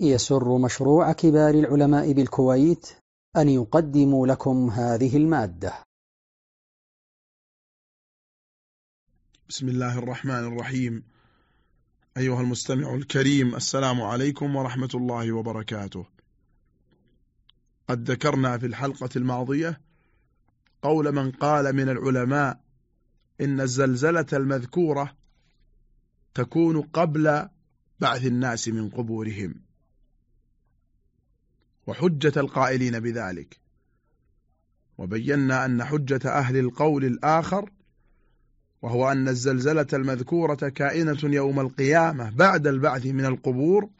يسر مشروع كبار العلماء بالكويت أن يقدم لكم هذه المادة. بسم الله الرحمن الرحيم. أيها المستمع الكريم السلام عليكم ورحمة الله وبركاته. قد ذكرنا في الحلقة الماضية قول من قال من العلماء إن الزلزلة المذكورة تكون قبل بعث الناس من قبورهم. وحجة القائلين بذلك. وبينا أن حجة أهل القول الآخر وهو أن الزلزلة المذكورة كائنة يوم القيامة بعد البعث من القبور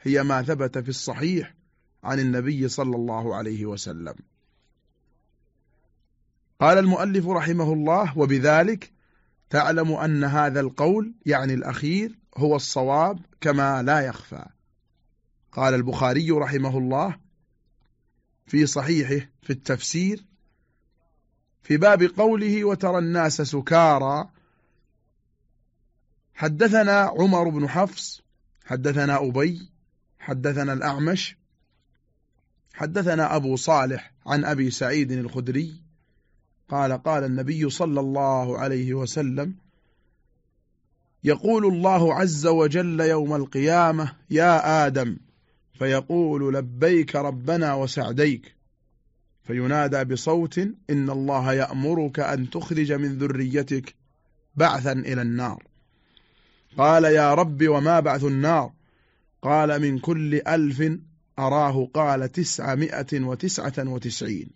هي ما ثبت في الصحيح عن النبي صلى الله عليه وسلم. قال المؤلف رحمه الله وبذلك تعلم أن هذا القول يعني الأخير هو الصواب كما لا يخفى قال البخاري رحمه الله في صحيحه في التفسير في باب قوله وترى الناس سكارى. حدثنا عمر بن حفص حدثنا أبي حدثنا الأعمش حدثنا أبو صالح عن أبي سعيد الخدري. قال قال النبي صلى الله عليه وسلم يقول الله عز وجل يوم القيامة يا آدم فيقول لبيك ربنا وسعديك. فينادى بصوت إن الله يأمرك أن تخرج من ذريتك بعثا إلى النار. قال يا رب وما بعث النار؟ قال من كل ألف أراه قال تسعمائة وتسعة وتسعين.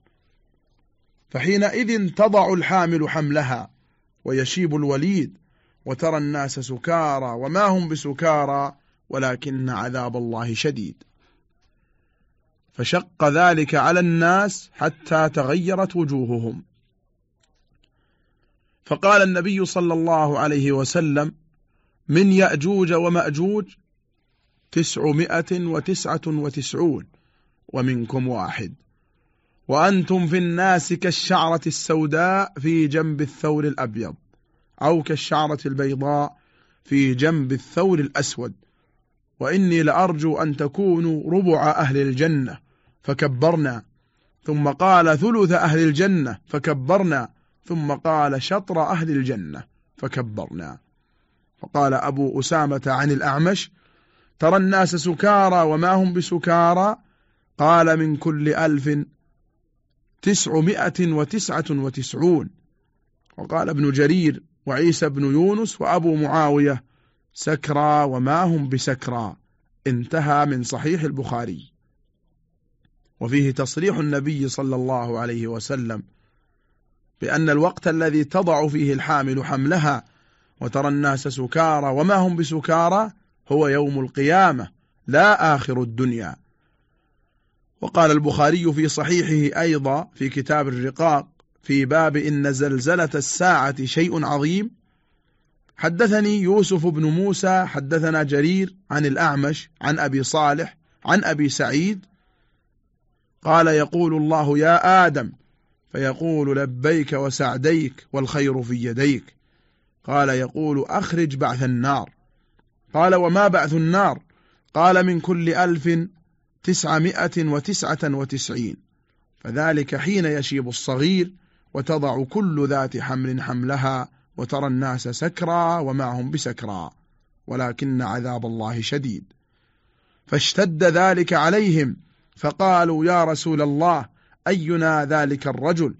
فحينئذ تضع الحامل حملها ويشيب الوليد وترى الناس سكارى وما هم بسكارى ولكن عذاب الله شديد. فشق ذلك على الناس حتى تغيرت وجوههم. فقال النبي صلى الله عليه وسلم من يأجوج ومأجوج تسعمائة وتسعة وتسعون ومنكم واحد. وأنتم في الناس كالشعرة السوداء في جنب الثور الأبيض أو كالشعرة البيضاء في جنب الثور الأسود. وإني لأرجو أن تكونوا ربع أهل الجنة فكبرنا. ثم قال ثلث أهل الجنة فكبرنا. ثم قال شطر أهل الجنة فكبرنا. فقال أبو أسامة عن الأعمش ترى الناس سكارى وما هم بسكارى؟ قال من كل ألف تسعمائة وتسعة وتسعون. وقال ابن جرير وعيسى بن يونس وأبو معاوية سكرى وما هم بسكرى. انتهى من صحيح البخاري. وفيه تصريح النبي صلى الله عليه وسلم بأن الوقت الذي تضع فيه الحامل حملها وترى الناس سكارى وما هم بسكارى هو يوم القيامة لا آخر الدنيا. وقال البخاري في صحيحه أيضا في كتاب الرقاق في باب إن زلزلة الساعة شيء عظيم حدثني يوسف بن موسى حدثنا جرير عن الأعمش عن أبي صالح عن أبي سعيد قال يقول الله يا آدم فيقول لبيك وسعديك والخير في يديك. قال يقول أخرج بعث النار. قال وما بعث النار؟ قال من كل ألف تسعمائة وتسعة وتسعين. فذلك حين يشيب الصغير وتضع كل ذات حمل حملها وترى الناس سكرى وما هم بسكرى ولكن عذاب الله شديد. فاشتد ذلك عليهم فقالوا يا رسول الله أينا ذلك الرجل؟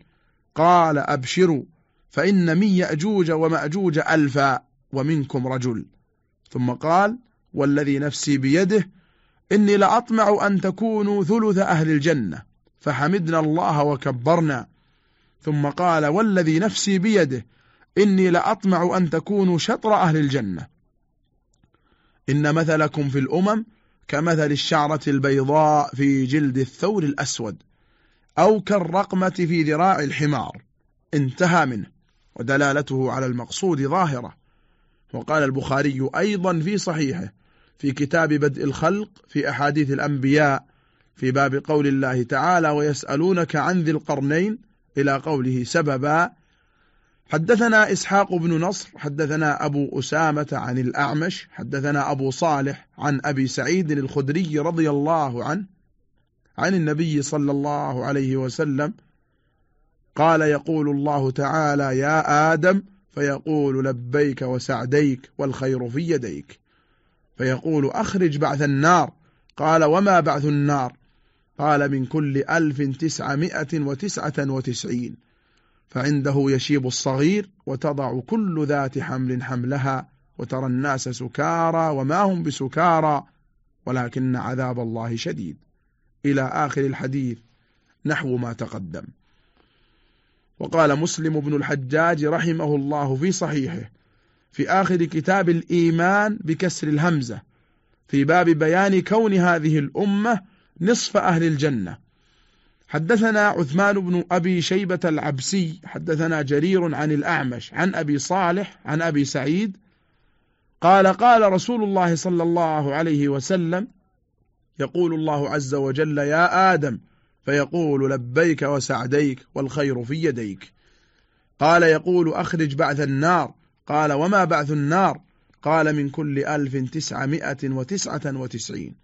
قال أبشروا فإن من يأجوج ومأجوج ألفا ومنكم رجل. ثم قال والذي نفسي بيده إني لأطمع أن تكونوا ثلث أهل الجنة فحمدنا الله وكبرنا. ثم قال والذي نفسي بيده إني لأطمع أن تكونوا شطر أهل الجنة. إن مثلكم في الأمم كمثل الشعرة البيضاء في جلد الثور الأسود أو كالرقمة في ذراع الحمار. انتهى منه ودلالته على المقصود ظاهرة. وقال البخاري أيضا في صحيحه في كتاب بدء الخلق في أحاديث الأنبياء في باب قول الله تعالى ويسألونك عن ذي القرنين إلى قوله سببا حدثنا إسحاق بن نصر حدثنا أبو أسامة عن الأعمش حدثنا أبو صالح عن أبي سعيد الخدري رضي الله عنه عن النبي صلى الله عليه وسلم قال يقول الله تعالى يا آدم فيقول لبيك وسعديك والخير في يديك فيقول أخرج بعث النار قال وما بعث النار؟ قال من كل ألف تسعمائة وتسعة وتسعين فعنده يشيب الصغير وتضع كل ذات حمل حملها وترى الناس سكارى وما هم بسكارى ولكن عذاب الله شديد. إلى آخر الحديث نحو ما تقدم. وقال مسلم بن الحجاج رحمه الله في صحيحه في آخر كتاب الإيمان بكسر الهمزة في باب بيان كون هذه الأمة نصف أهل الجنة. حدثنا عثمان بن أبي شيبة العبسي حدثنا جرير عن الأعمش عن أبي صالح عن أبي سعيد قال قال رسول الله صلى الله عليه وسلم يقول الله عز وجل يا آدم فيقول لبيك وسعديك والخير في يديك. قال يقول أخرج بعث النار. قال وما بعث النار؟ قال من كل ألف تسعمائة وتسعة وتسعين.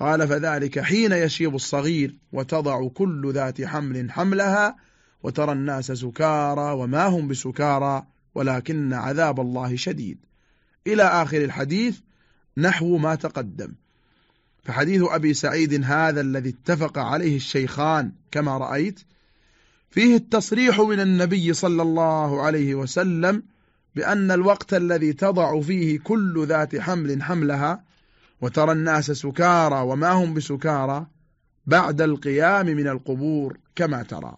قال فذلك حين يشيب الصغير وتضع كل ذات حمل حملها وترى الناس سكارى وما هم بسكارى ولكن عذاب الله شديد. إلى آخر الحديث نحو ما تقدم. فحديث أبي سعيد هذا الذي اتفق عليه الشيخان كما رأيت فيه التصريح من النبي صلى الله عليه وسلم بأن الوقت الذي تضع فيه كل ذات حمل حملها وترى الناس سكارى وما هم بسكارى بعد القيام من القبور كما ترى.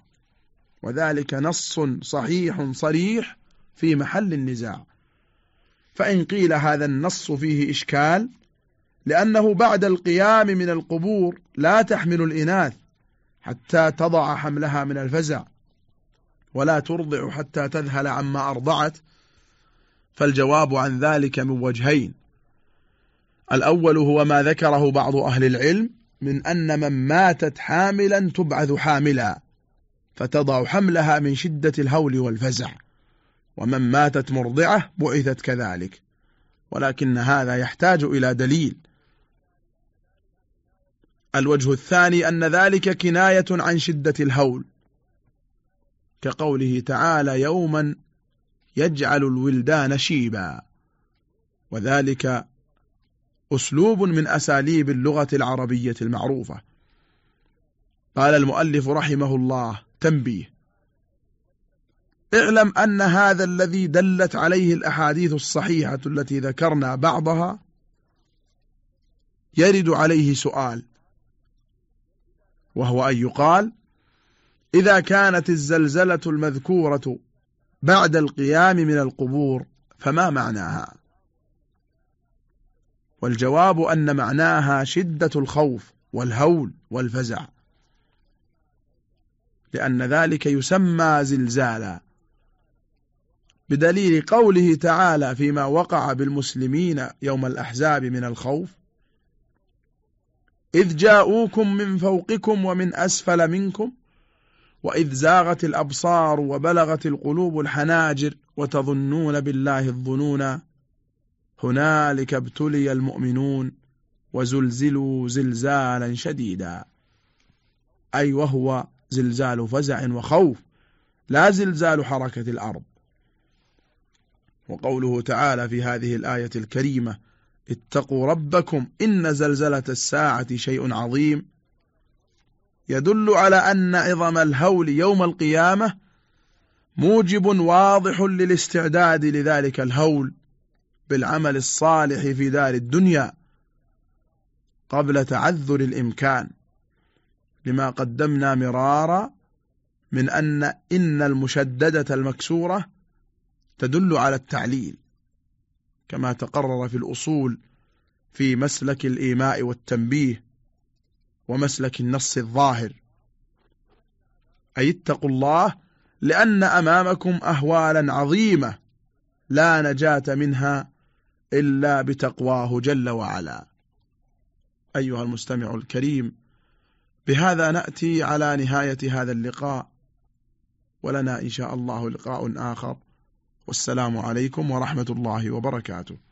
وذلك نص صحيح صريح في محل النزاع. فإن قيل هذا النص فيه إشكال لأنه بعد القيام من القبور لا تحمل الإناث حتى تضع حملها من الفزع ولا ترضع حتى تذهل عما أرضعت. فالجواب عن ذلك من وجهين الأول هو ما ذكره بعض أهل العلم من أن من ماتت حاملا تبعث حاملا فتضع حملها من شدة الهول والفزع ومن ماتت مرضعة بعثت كذلك ولكن هذا يحتاج إلى دليل. الوجه الثاني أن ذلك كناية عن شدة الهول كقوله تعالى يوما يجعل الولدان شيبا وذلك أسلوب من أساليب اللغة العربية المعروفة. قال المؤلف رحمه الله تنبيه اعلم أن هذا الذي دلت عليه الأحاديث الصحيحة التي ذكرنا بعضها يرد عليه سؤال وهو أن يقال إذا كانت الزلزلة المذكورة بعد القيام من القبور فما معناها؟ والجواب أن معناها شدة الخوف والهول والفزع لأن ذلك يسمى زلزالا. بدليل قوله تعالى فيما وقع بالمسلمين يوم الأحزاب من الخوف إذ جاءوكم من فوقكم ومن أسفل منكم وإذ زاغت الأبصار وبلغت القلوب الحناجر وتظنون بالله الظنون هنالك ابتلي المؤمنون وزلزلوا زلزالا شديدا. أي وهو زلزال فزع وخوف لا زلزال حركة الأرض. وقوله تعالى في هذه الآية الكريمة اتقوا ربكم إن زلزلة الساعة شيء عظيم. يدل على أن عظم الهول يوم القيامة موجب واضح للاستعداد لذلك الهول. بالعمل الصالح في دار الدنيا قبل تعذر الإمكان. لما قدمنا مرارا من أن إن المشددة المكسورة تدل على التعليل كما تقرر في الأصول في مسلك الإيماء والتنبيه ومسلك النص الظاهر. أي اتقوا الله لأن أمامكم أهوالا عظيمة لا نجاة منها إلا بتقواه جل وعلا. أيها المستمع الكريم بهذا نأتي على نهاية هذا اللقاء. ولنا إن شاء الله لقاء آخر. والسلام عليكم ورحمة الله وبركاته.